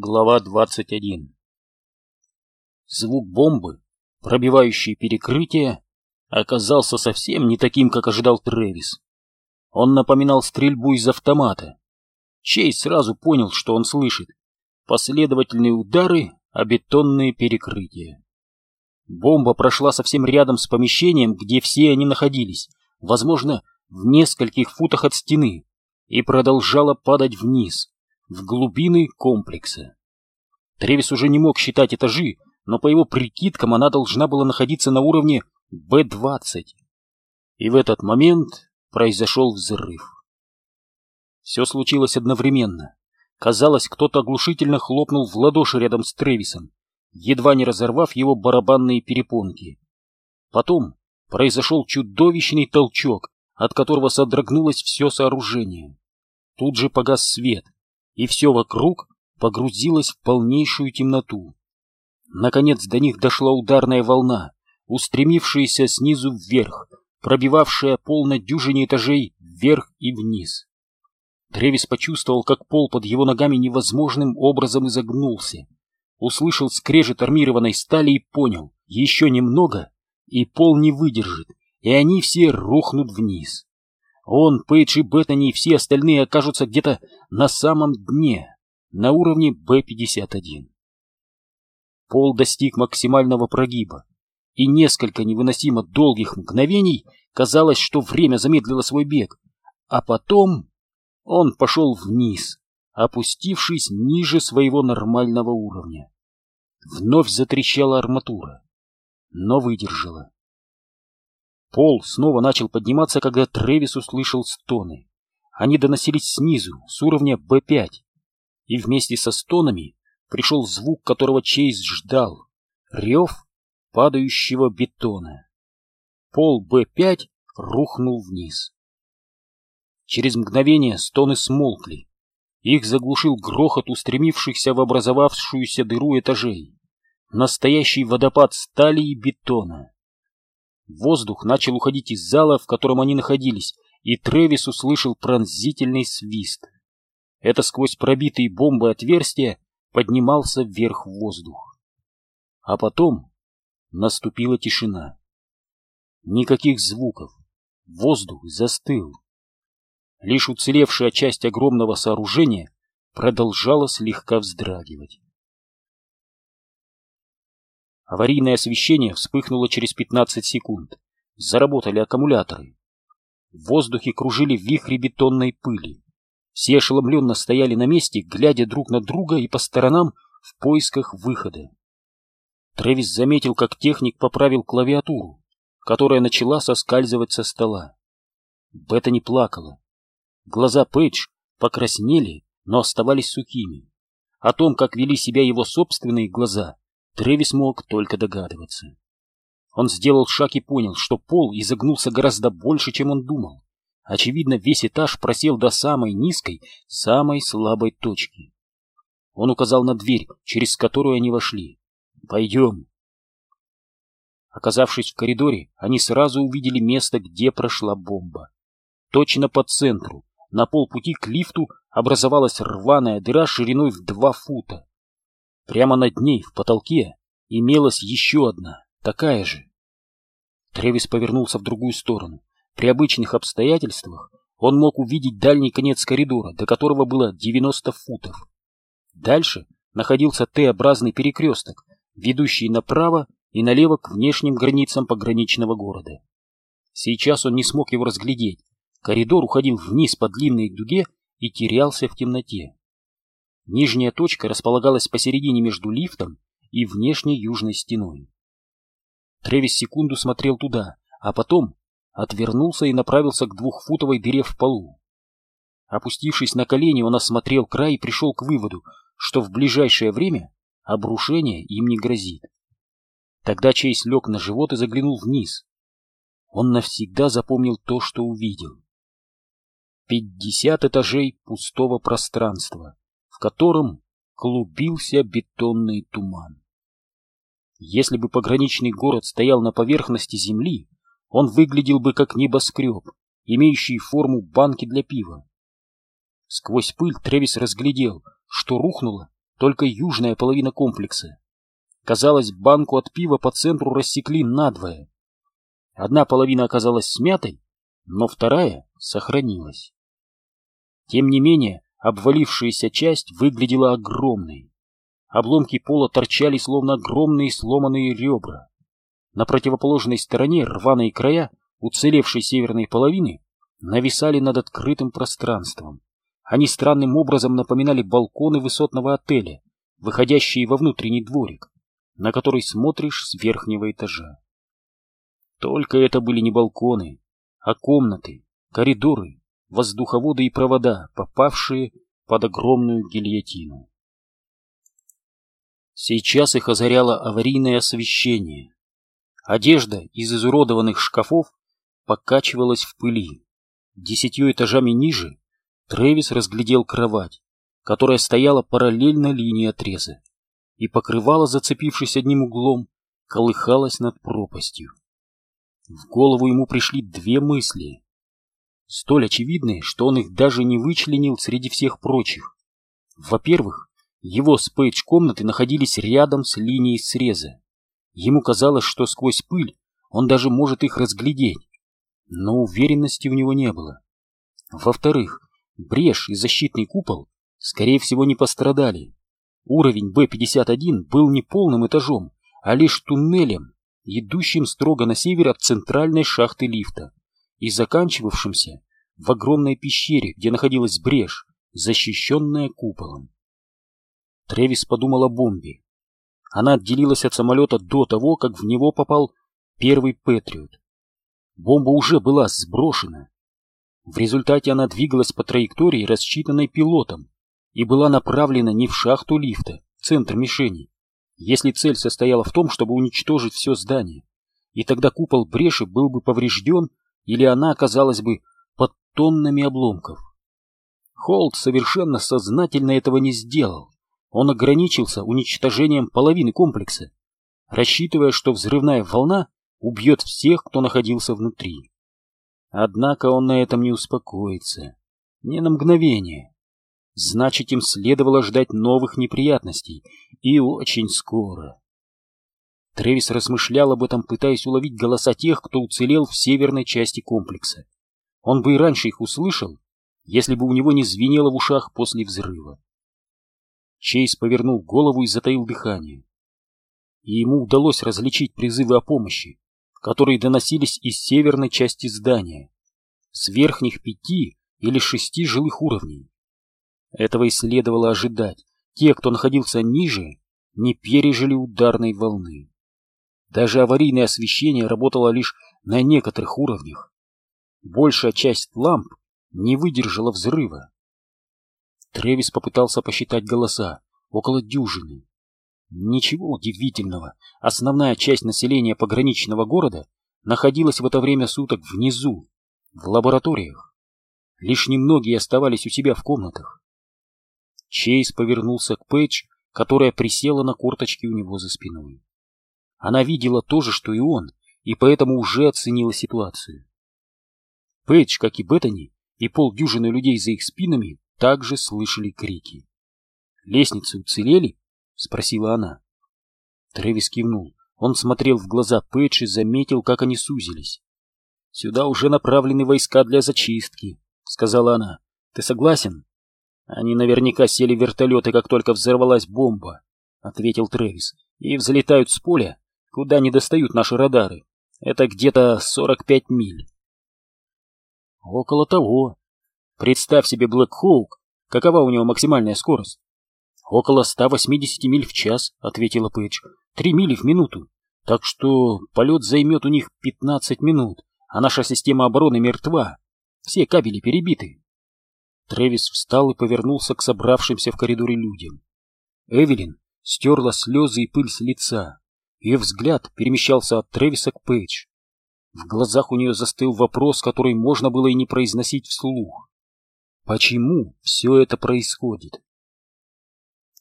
Глава 21 Звук бомбы, пробивающий перекрытие, оказался совсем не таким, как ожидал Трэвис. Он напоминал стрельбу из автомата. Чейз сразу понял, что он слышит. Последовательные удары о бетонные перекрытия. Бомба прошла совсем рядом с помещением, где все они находились, возможно, в нескольких футах от стены, и продолжала падать вниз в глубины комплекса. Тревис уже не мог считать этажи, но по его прикидкам она должна была находиться на уровне Б-20. И в этот момент произошел взрыв. Все случилось одновременно. Казалось, кто-то оглушительно хлопнул в ладоши рядом с Тревисом, едва не разорвав его барабанные перепонки. Потом произошел чудовищный толчок, от которого содрогнулось все сооружение. Тут же погас свет — и все вокруг погрузилось в полнейшую темноту. Наконец до них дошла ударная волна, устремившаяся снизу вверх, пробивавшая пол на дюжине этажей вверх и вниз. Тревис почувствовал, как пол под его ногами невозможным образом изогнулся. Услышал скрежет армированной стали и понял, еще немного, и пол не выдержит, и они все рухнут вниз. Он, Пейдж и Беттани и все остальные окажутся где-то на самом дне, на уровне Б-51. Пол достиг максимального прогиба, и несколько невыносимо долгих мгновений казалось, что время замедлило свой бег, а потом он пошел вниз, опустившись ниже своего нормального уровня. Вновь затрещала арматура, но выдержала. Пол снова начал подниматься, когда Трэвис услышал стоны. Они доносились снизу, с уровня Б-5. И вместе со стонами пришел звук, которого Чейз ждал. Рев падающего бетона. Пол Б-5 рухнул вниз. Через мгновение стоны смолкли. Их заглушил грохот устремившихся в образовавшуюся дыру этажей. Настоящий водопад стали и бетона. Воздух начал уходить из зала, в котором они находились, и Трэвис услышал пронзительный свист. Это сквозь пробитые бомбы отверстия поднимался вверх в воздух. А потом наступила тишина. Никаких звуков. Воздух застыл. Лишь уцелевшая часть огромного сооружения продолжала слегка вздрагивать. Аварийное освещение вспыхнуло через 15 секунд. Заработали аккумуляторы. В воздухе кружили вихри бетонной пыли. Все ошеломленно стояли на месте, глядя друг на друга и по сторонам в поисках выхода. Трэвис заметил, как техник поправил клавиатуру, которая начала соскальзывать со стола. Бета не плакала. Глаза Пейдж покраснели, но оставались сухими. О том, как вели себя его собственные глаза, Трэвис мог только догадываться. Он сделал шаг и понял, что пол изогнулся гораздо больше, чем он думал. Очевидно, весь этаж просел до самой низкой, самой слабой точки. Он указал на дверь, через которую они вошли. «Пойдем». Оказавшись в коридоре, они сразу увидели место, где прошла бомба. Точно по центру, на полпути к лифту, образовалась рваная дыра шириной в два фута. Прямо над ней, в потолке, имелась еще одна, такая же. Тревис повернулся в другую сторону. При обычных обстоятельствах он мог увидеть дальний конец коридора, до которого было 90 футов. Дальше находился Т-образный перекресток, ведущий направо и налево к внешним границам пограничного города. Сейчас он не смог его разглядеть. Коридор уходил вниз по длинной дуге и терялся в темноте. Нижняя точка располагалась посередине между лифтом и внешней южной стеной. Тревис секунду смотрел туда, а потом отвернулся и направился к двухфутовой дыре в полу. Опустившись на колени, он осмотрел край и пришел к выводу, что в ближайшее время обрушение им не грозит. Тогда Чейз лег на живот и заглянул вниз. Он навсегда запомнил то, что увидел. Пятьдесят этажей пустого пространства, в котором клубился бетонный туман. Если бы пограничный город стоял на поверхности земли, он выглядел бы как небоскреб, имеющий форму банки для пива. Сквозь пыль Тревис разглядел, что рухнула только южная половина комплекса. Казалось, банку от пива по центру рассекли надвое. Одна половина оказалась смятой, но вторая сохранилась. Тем не менее, обвалившаяся часть выглядела огромной. Обломки пола торчали, словно огромные сломанные ребра. На противоположной стороне рваные края уцелевшей северной половины нависали над открытым пространством. Они странным образом напоминали балконы высотного отеля, выходящие во внутренний дворик, на который смотришь с верхнего этажа. Только это были не балконы, а комнаты, коридоры, воздуховоды и провода, попавшие под огромную гильотину. Сейчас их озаряло аварийное освещение. Одежда из изуродованных шкафов покачивалась в пыли. Десятью этажами ниже Трэвис разглядел кровать, которая стояла параллельно линии отреза и покрывала, зацепившись одним углом, колыхалась над пропастью. В голову ему пришли две мысли, столь очевидные, что он их даже не вычленил среди всех прочих. Во-первых, его с Пейдж комнаты находились рядом с линией среза. Ему казалось, что сквозь пыль он даже может их разглядеть, но уверенности у него не было. Во-вторых, Брешь и защитный купол, скорее всего, не пострадали. Уровень Б-51 был не полным этажом, а лишь туннелем, идущим строго на север от центральной шахты лифта и заканчивавшимся в огромной пещере, где находилась брешь, защищенная куполом. Тревис подумал о бомбе. Она отделилась от самолета до того, как в него попал первый Патриот. Бомба уже была сброшена, в результате она двигалась по траектории, рассчитанной пилотом, и была направлена не в шахту лифта, центр мишени, если цель состояла в том, чтобы уничтожить все здание. И тогда купол бреши был бы поврежден, или она оказалась бы под тоннами обломков. Холд совершенно сознательно этого не сделал. Он ограничился уничтожением половины комплекса, рассчитывая, что взрывная волна убьет всех, кто находился внутри. Однако он на этом не успокоится. Ни на мгновение. Значит, им следовало ждать новых неприятностей. И очень скоро. Тревис размышлял об этом, пытаясь уловить голоса тех, кто уцелел в северной части комплекса. Он бы и раньше их услышал, если бы у него не звенело в ушах после взрыва. Чейз повернул голову и затаил дыхание. И ему удалось различить призывы о помощи которые доносились из северной части здания, с верхних пяти или шести жилых уровней. Этого и следовало ожидать. Те, кто находился ниже, не пережили ударной волны. Даже аварийное освещение работало лишь на некоторых уровнях. Большая часть ламп не выдержала взрыва. Тревис попытался посчитать голоса, около дюжины. Ничего удивительного, основная часть населения пограничного города находилась в это время суток внизу, в лабораториях. Лишь немногие оставались у себя в комнатах. Чейз повернулся к Пэтч, которая присела на корточки у него за спиной. Она видела то же, что и он, и поэтому уже оценила ситуацию. Пэтч, как и Беттани, и полдюжины людей за их спинами также слышали крики. Лестницы уцелели, — спросила она. Трэвис кивнул. Он смотрел в глаза Пэтч и заметил, как они сузились. — Сюда уже направлены войска для зачистки, — сказала она. — Ты согласен? — Они наверняка сели в вертолеты, как только взорвалась бомба, — ответил Трэвис, — и взлетают с поля, куда не достают наши радары. Это где-то 45 миль. — Около того. Представь себе Блэк Хоук, какова у него максимальная скорость? «Около 180 миль в час», — ответила Пэтч. «Три мили в минуту. Так что полет займет у них 15 минут, а наша система обороны мертва. Все кабели перебиты». Трэвис встал и повернулся к собравшимся в коридоре людям. Эвелин стерла слезы и пыль с лица. Ее взгляд перемещался от Трэвиса к Пэтч. В глазах у нее застыл вопрос, который можно было и не произносить вслух. Почему все это происходит?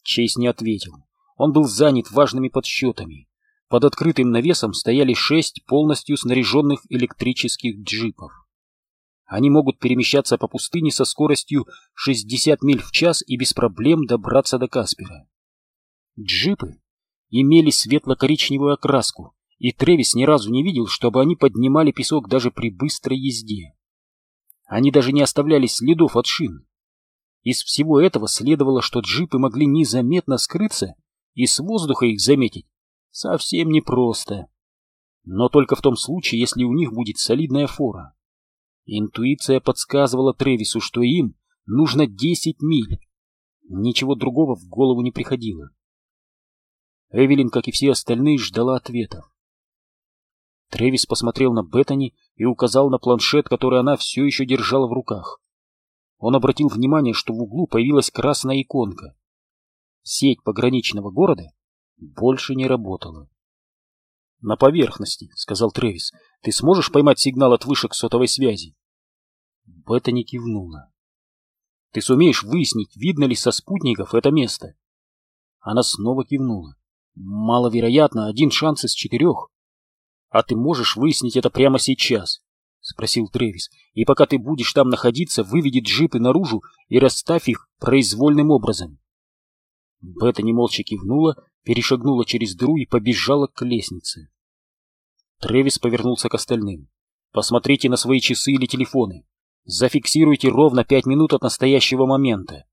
Чейз не ответил. Он был занят важными подсчетами. Под открытым навесом стояли шесть полностью снаряженных электрических джипов. Они могут перемещаться по пустыне со скоростью 60 миль в час и без проблем добраться до Каспера. Джипы имели светло-коричневую окраску, и Тревис ни разу не видел, чтобы они поднимали песок даже при быстрой езде. Они даже не оставляли следов от шин. Из всего этого следовало, что джипы могли незаметно скрыться, и с воздуха их заметить совсем непросто. Но только в том случае, если у них будет солидная фора. Интуиция подсказывала Тревису, что им нужно 10 миль. Ничего другого в голову не приходило. Эвелин, как и все остальные, ждала ответов. Тревис посмотрел на Беттани и указал на планшет, который она все еще держала в руках. Он обратил внимание, что в углу появилась красная иконка. Сеть пограничного города больше не работала. — На поверхности, — сказал Тревис. — Ты сможешь поймать сигнал от вышек сотовой связи? Беттани кивнула. — Ты сумеешь выяснить, видно ли со спутников это место? Она снова кивнула. — Маловероятно, один шанс из четырех. — А ты можешь выяснить это прямо сейчас? — спросил Тревис. — И пока ты будешь там находиться, выведи джипы наружу и расставь их произвольным образом. Беттани молча кивнула, перешагнула через дыру и побежала к лестнице. Тревис повернулся к остальным. «Посмотрите на свои часы или телефоны. Зафиксируйте ровно пять минут от настоящего момента».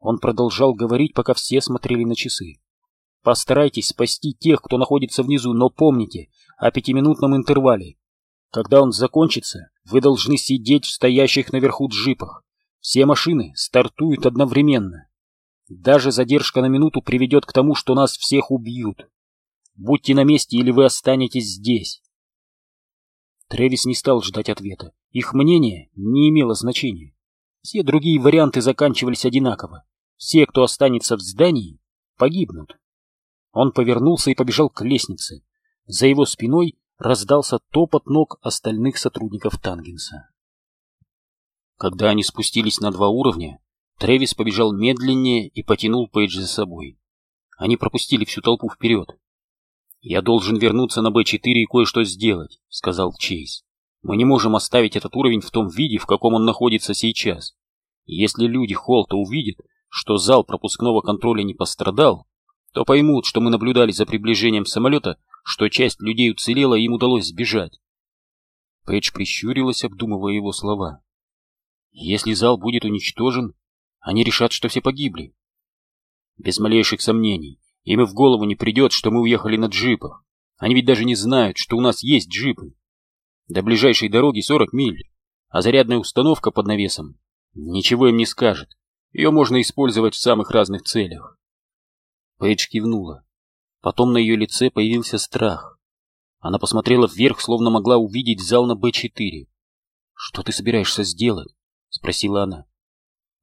Он продолжал говорить, пока все смотрели на часы. «Постарайтесь спасти тех, кто находится внизу, но помните о пятиминутном интервале. Когда он закончится, вы должны сидеть в стоящих наверху джипах. Все машины стартуют одновременно. Даже задержка на минуту приведет к тому, что нас всех убьют. Будьте на месте, или вы останетесь здесь. Тревис не стал ждать ответа. Их мнение не имело значения. Все другие варианты заканчивались одинаково. Все, кто останется в здании, погибнут. Он повернулся и побежал к лестнице. За его спиной раздался топот ног остальных сотрудников Тангенса. Когда они спустились на два уровня, Тревис побежал медленнее и потянул Пейдж за собой. Они пропустили всю толпу вперед. «Я должен вернуться на Б-4 и кое-что сделать», — сказал Чейз. «Мы не можем оставить этот уровень в том виде, в каком он находится сейчас. Если люди Холта увидят, что зал пропускного контроля не пострадал, то поймут, что мы наблюдали за приближением самолета, что часть людей уцелела и им удалось сбежать». Пейдж прищурилась, обдумывая его слова. «Если зал будет уничтожен, они решат, что все погибли. Без малейших сомнений. Им и в голову не придет, что мы уехали на джипах. Они ведь даже не знают, что у нас есть джипы. До ближайшей дороги 40 миль, а зарядная установка под навесом ничего им не скажет. Ее можно использовать в самых разных целях. Пейдж кивнула. Потом на ее лице появился страх. Она посмотрела вверх, словно могла увидеть зал на Б-4. «Что ты собираешься сделать?» — спросила она.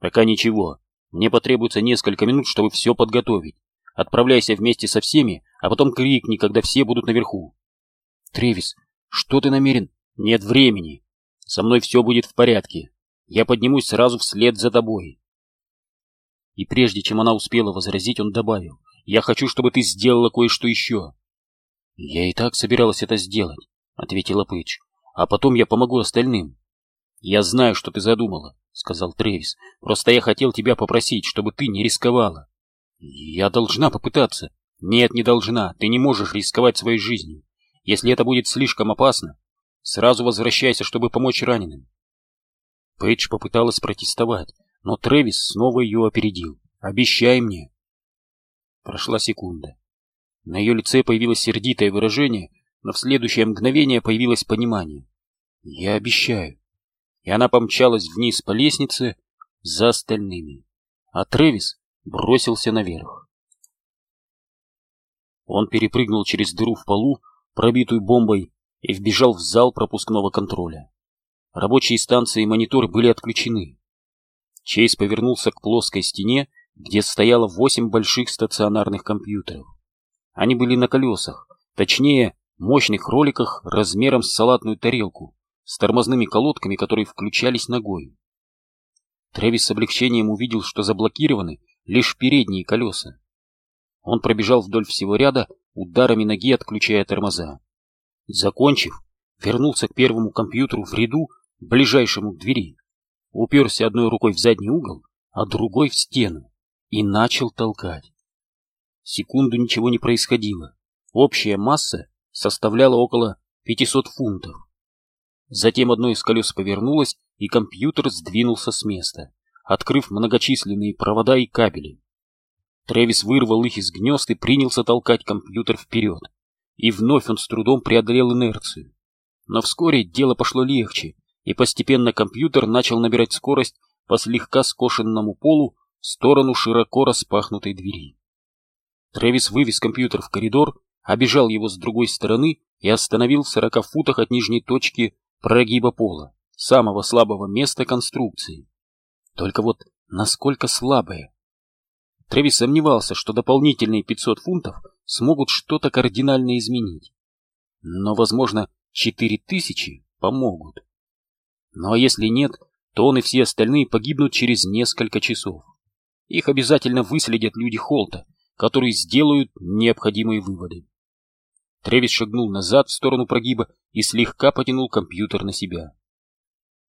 Пока ничего. Мне потребуется несколько минут, чтобы все подготовить. Отправляйся вместе со всеми, а потом крикни, когда все будут наверху. Тревис, что ты намерен? Нет времени. Со мной все будет в порядке. Я поднимусь сразу вслед за тобой. И прежде чем она успела возразить, он добавил. Я хочу, чтобы ты сделала кое-что еще. Я и так собиралась это сделать, ответила Пэтч. А потом я помогу остальным. Я знаю, что ты задумала. — сказал Тревис. — Просто я хотел тебя попросить, чтобы ты не рисковала. — Я должна попытаться. — Нет, не должна. Ты не можешь рисковать своей жизнью. Если это будет слишком опасно, сразу возвращайся, чтобы помочь раненым. Пейдж попыталась протестовать, но Тревис снова ее опередил. «Обещай мне!» Прошла секунда. На ее лице появилось сердитое выражение, но в следующее мгновение появилось понимание. «Я обещаю» и она помчалась вниз по лестнице за остальными, а Трэвис бросился наверх. Он перепрыгнул через дыру в полу, пробитую бомбой, и вбежал в зал пропускного контроля. Рабочие станции и монитор были отключены. Чейз повернулся к плоской стене, где стояло восемь больших стационарных компьютеров. Они были на колесах, точнее, мощных роликах размером с салатную тарелку, с тормозными колодками, которые включались ногой. Трэвис с облегчением увидел, что заблокированы лишь передние колеса. Он пробежал вдоль всего ряда, ударами ноги отключая тормоза. Закончив, вернулся к первому компьютеру в ряду, ближайшему к двери, уперся одной рукой в задний угол, а другой в стену и начал толкать. Секунду ничего не происходило. Общая масса составляла около 500 фунтов. Затем одно из колес повернулось, и компьютер сдвинулся с места, открыв многочисленные провода и кабели. Трэвис вырвал их из гнезд и принялся толкать компьютер вперед. И вновь он с трудом преодолел инерцию. Но вскоре дело пошло легче, и постепенно компьютер начал набирать скорость по слегка скошенному полу в сторону широко распахнутой двери. Трэвис вывез компьютер в коридор, обежал его с другой стороны и остановил в сорока футах от нижней точки прогиба пола, самого слабого места конструкции. Только вот насколько слабое? Трэвис сомневался, что дополнительные 500 фунтов смогут что-то кардинально изменить. Но, возможно, 4000 помогут. Ну а если нет, то он и все остальные погибнут через несколько часов. Их обязательно выследят люди Холта, которые сделают необходимые выводы. Тревис шагнул назад в сторону прогиба и слегка потянул компьютер на себя.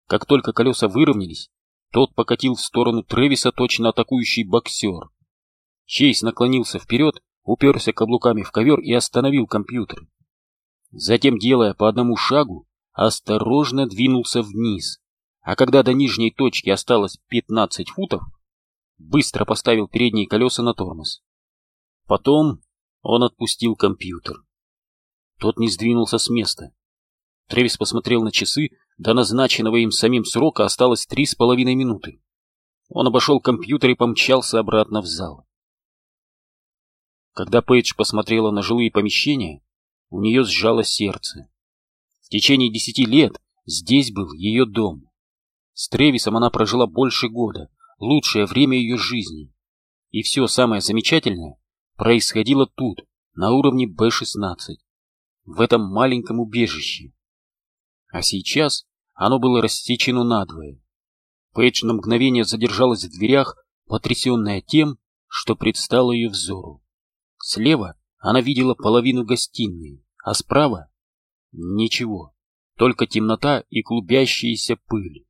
Как только колеса выровнялись, тот покатил в сторону Тревиса точно атакующий боксер. Чейз наклонился вперед, уперся каблуками в ковер и остановил компьютер. Затем, делая по одному шагу, осторожно двинулся вниз, а когда до нижней точки осталось 15 футов, быстро поставил передние колеса на тормоз. Потом он отпустил компьютер. Тот не сдвинулся с места. Тревис посмотрел на часы, до назначенного им самим срока осталось три с половиной минуты. Он обошел компьютер и помчался обратно в зал. Когда Пейдж посмотрела на жилые помещения, у нее сжалось сердце. Течение десяти лет здесь был ее дом. С Тревисом она прожила больше года, лучшее время ее жизни. И все самое замечательное происходило тут, на уровне Б-16, в этом маленьком убежище. А сейчас оно было рассечено надвое. Пейдж на мгновение задержалась в дверях, потрясенная тем, что предстало ее взору. Слева она видела половину гостиной, а справа — ничего, только темнота и клубящаяся пыль.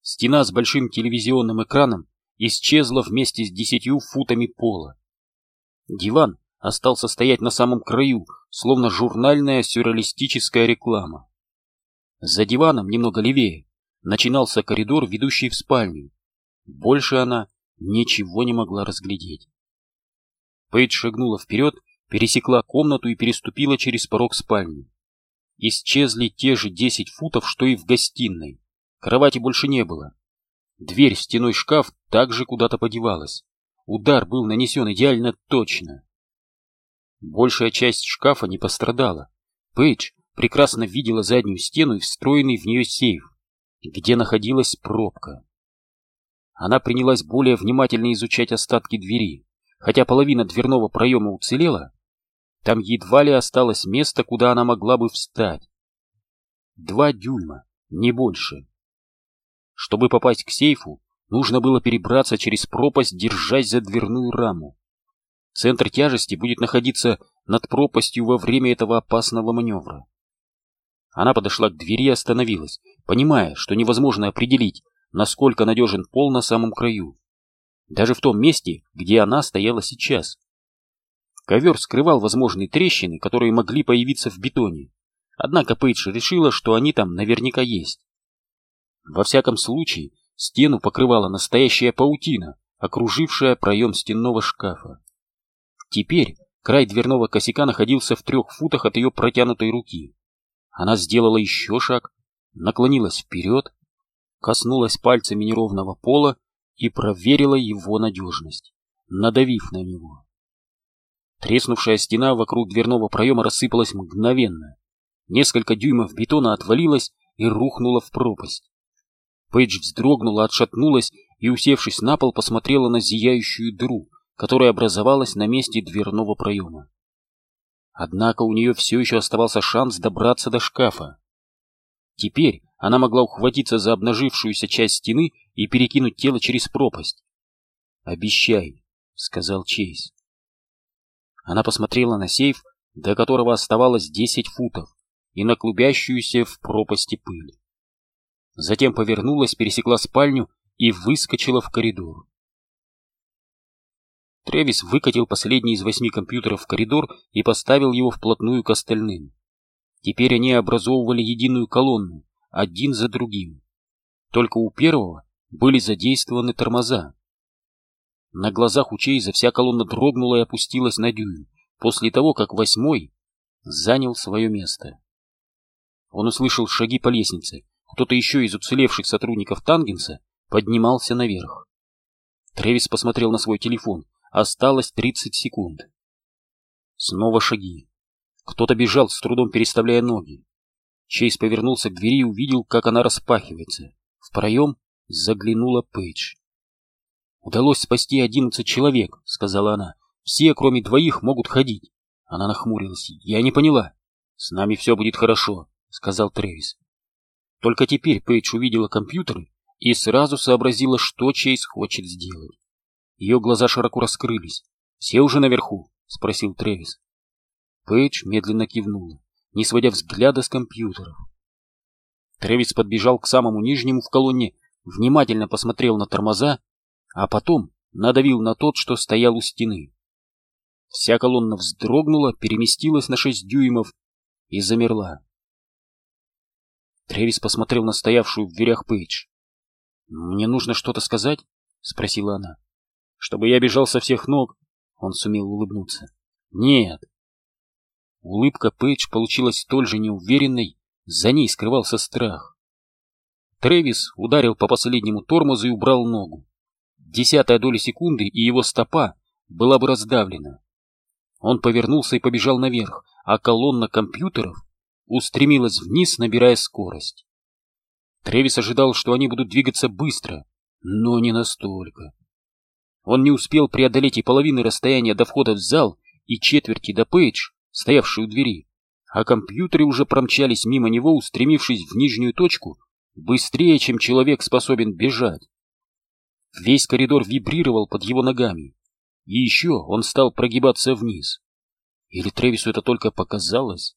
Стена с большим телевизионным экраном исчезла вместе с десятью футами пола. Диван остался стоять на самом краю, словно журнальная сюрреалистическая реклама. За диваном, немного левее, начинался коридор, ведущий в спальню. Больше она ничего не могла разглядеть. Пейдж шагнула вперед, пересекла комнату и переступила через порог спальни. Исчезли те же десять футов, что и в гостиной. Кровати больше не было. Дверь в стеной шкаф также куда-то подевалась. Удар был нанесен идеально точно. Большая часть шкафа не пострадала. Пейдж прекрасно видела заднюю стену и встроенный в нее сейф, где находилась пробка. Она принялась более внимательно изучать остатки двери. Хотя половина дверного проема уцелела, там едва ли осталось место, куда она могла бы встать. Два дюйма, не больше. Чтобы попасть к сейфу, нужно было перебраться через пропасть, держась за дверную раму. Центр тяжести будет находиться над пропастью во время этого опасного маневра. Она подошла к двери и остановилась, понимая, что невозможно определить, насколько надежен пол на самом краю даже в том месте, где она стояла сейчас. Ковер скрывал возможные трещины, которые могли появиться в бетоне, однако Пейдж решила, что они там наверняка есть. Во всяком случае, стену покрывала настоящая паутина, окружившая проем стенного шкафа. Теперь край дверного косяка находился в трех футах от ее протянутой руки. Она сделала еще шаг, наклонилась вперед, коснулась пальцами неровного пола и проверила его надежность, надавив на него. Треснувшая стена вокруг дверного проема рассыпалась мгновенно. Несколько дюймов бетона отвалилось и рухнуло в пропасть. Пейдж вздрогнула, отшатнулась и, усевшись на пол, посмотрела на зияющую дыру, которая образовалась на месте дверного проема. Однако у нее все еще оставался шанс добраться до шкафа. Теперь она могла ухватиться за обнажившуюся часть стены и перекинуть тело через пропасть. «Обещай», — сказал Чейз. Она посмотрела на сейф, до которого оставалось десять футов, и на клубящуюся в пропасти пыль. Затем повернулась, пересекла спальню и выскочила в коридор. Тревис выкатил последний из восьми компьютеров в коридор и поставил его вплотную к остальным. Теперь они образовывали единую колонну, один за другим. Только у первого были задействованы тормоза. На глазах у Чейза вся колонна дрогнула и опустилась на дюйм, после того, как восьмой занял свое место. Он услышал шаги по лестнице. Кто-то еще из уцелевших сотрудников Тангенса поднимался наверх. Тревис посмотрел на свой телефон. Осталось 30 секунд. Снова шаги. Кто-то бежал, с трудом переставляя ноги. Чейз повернулся к двери и увидел, как она распахивается. В проем заглянула Пейдж. «Удалось спасти одиннадцать человек», — сказала она. «Все, кроме двоих, могут ходить». Она нахмурилась. «Я не поняла». «С нами все будет хорошо», — сказал Трэвис. Только теперь Пейдж увидела компьютеры и сразу сообразила, что Чейз хочет сделать. Ее глаза широко раскрылись. «Все уже наверху?» — спросил Трэвис. Пейдж медленно кивнула, не сводя взгляда с компьютеров. Трэвис подбежал к самому нижнему в колонне, внимательно посмотрел на тормоза, а потом надавил на тот, что стоял у стены. Вся колонна вздрогнула, переместилась на шесть дюймов и замерла. Тревис посмотрел на стоявшую в дверях Пейдж. «Мне нужно что-то сказать?» — спросила она чтобы я бежал со всех ног. Он сумел улыбнуться. Нет. Улыбка Пейдж получилась столь же неуверенной, за ней скрывался страх. Трэвис ударил по последнему тормозу и убрал ногу. Десятая доля секунды, и его стопа была бы раздавлена. Он повернулся и побежал наверх, а колонна компьютеров устремилась вниз, набирая скорость. Трэвис ожидал, что они будут двигаться быстро, но не настолько. Он не успел преодолеть и половины расстояния до входа в зал и четверти до Пейдж, стоявшей у двери, а компьютеры уже промчались мимо него, устремившись в нижнюю точку, быстрее, чем человек способен бежать. Весь коридор вибрировал под его ногами, и еще он стал прогибаться вниз. Или Тревису это только показалось?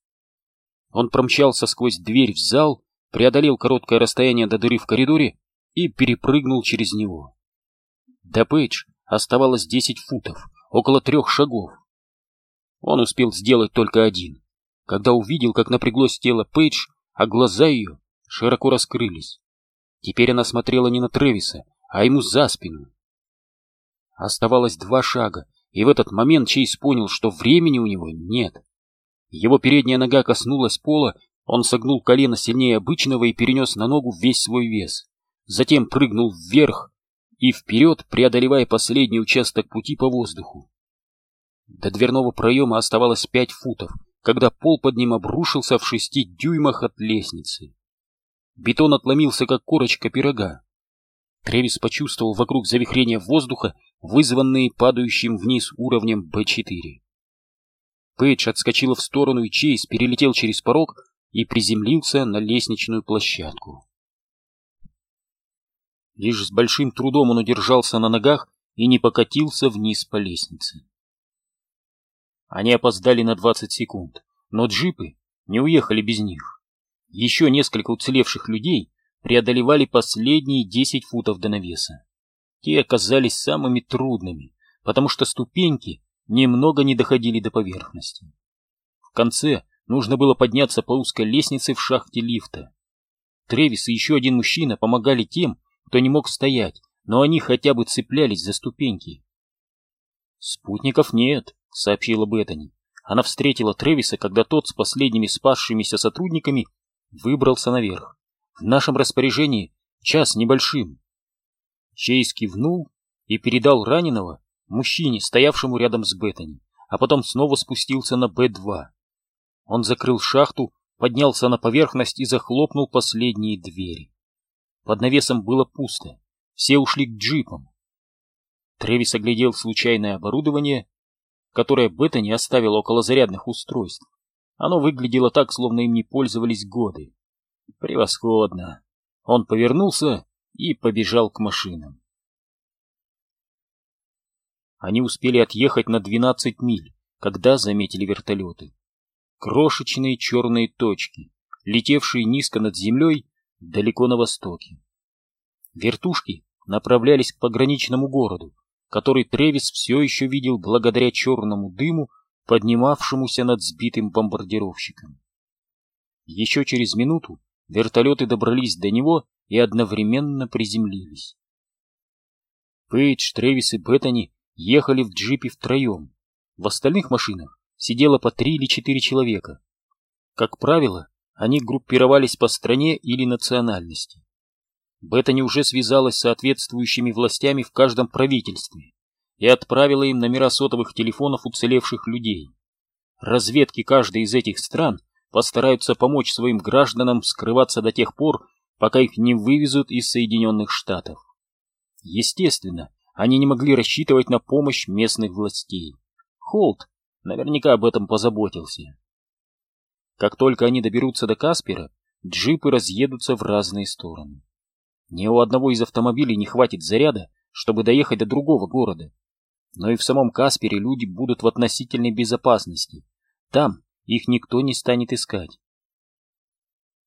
Он промчался сквозь дверь в зал, преодолел короткое расстояние до дыры в коридоре и перепрыгнул через него. До Пейдж Оставалось десять футов, около трех шагов. Он успел сделать только один, когда увидел, как напряглось тело Пейдж, а глаза ее широко раскрылись. Теперь она смотрела не на Тревиса, а ему за спину. Оставалось два шага, и в этот момент Чейз понял, что времени у него нет. Его передняя нога коснулась пола, он согнул колено сильнее обычного и перенес на ногу весь свой вес. Затем прыгнул вверх, и вперед, преодолевая последний участок пути по воздуху. До дверного проема оставалось пять футов, когда пол под ним обрушился в шести дюймах от лестницы. Бетон отломился, как корочка пирога. Тревис почувствовал вокруг завихрения воздуха, вызванные падающим вниз уровнем Б4. Пейдж отскочила в сторону, и Чейз перелетел через порог и приземлился на лестничную площадку. Лишь с большим трудом он удержался на ногах и не покатился вниз по лестнице. Они опоздали на 20 секунд, но джипы не уехали без них. Еще несколько уцелевших людей преодолевали последние 10 футов до навеса. Те оказались самыми трудными, потому что ступеньки немного не доходили до поверхности. В конце нужно было подняться по узкой лестнице в шахте лифта. Тревис и еще один мужчина помогали тем, кто не мог стоять, но они хотя бы цеплялись за ступеньки. «Спутников нет», — сообщила Беттани. Она встретила Тревиса, когда тот с последними спасшимися сотрудниками выбрался наверх. «В нашем распоряжении час небольшим». Чейз кивнул и передал раненого мужчине, стоявшему рядом с Беттани, а потом снова спустился на Б-2. Он закрыл шахту, поднялся на поверхность и захлопнул последние двери. Под навесом было пусто. Все ушли к джипам. Тревис оглядел случайное оборудование, которое Беттани оставил около зарядных устройств. Оно выглядело так, словно им не пользовались годы. Превосходно. Он повернулся и побежал к машинам. Они успели отъехать на 12 миль, когда заметили вертолеты. Крошечные черные точки, летевшие низко над землей далеко на востоке. Вертушки направлялись к пограничному городу, который Тревис все еще видел благодаря черному дыму, поднимавшемуся над сбитым бомбардировщиком. Еще через минуту вертолеты добрались до него и одновременно приземлились. Пейдж, Тревис и Беттани ехали в джипе втроем. В остальных машинах сидело по три или четыре человека. Как правило, они группировались по стране или национальности. Беттани уже связалась с соответствующими властями в каждом правительстве и отправила им номера сотовых телефонов уцелевших людей. Разведки каждой из этих стран постараются помочь своим гражданам скрываться до тех пор, пока их не вывезут из Соединенных Штатов. Естественно, они не могли рассчитывать на помощь местных властей. Холт наверняка об этом позаботился. Как только они доберутся до Каспера, джипы разъедутся в разные стороны. Ни у одного из автомобилей не хватит заряда, чтобы доехать до другого города. Но и в самом Каспере люди будут в относительной безопасности. Там их никто не станет искать.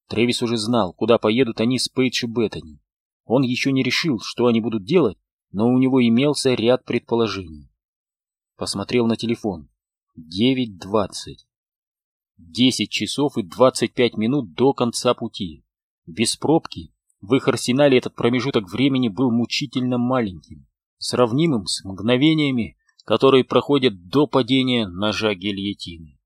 Тревис уже знал, куда поедут они с Пейдж и Беттани. Он еще не решил, что они будут делать, но у него имелся ряд предположений. Посмотрел на телефон. 9.20. 10 часов и 25 минут до конца пути. Без пробки в их арсенале этот промежуток времени был мучительно маленьким, сравнимым с мгновениями, которые проходят до падения ножа гильотины.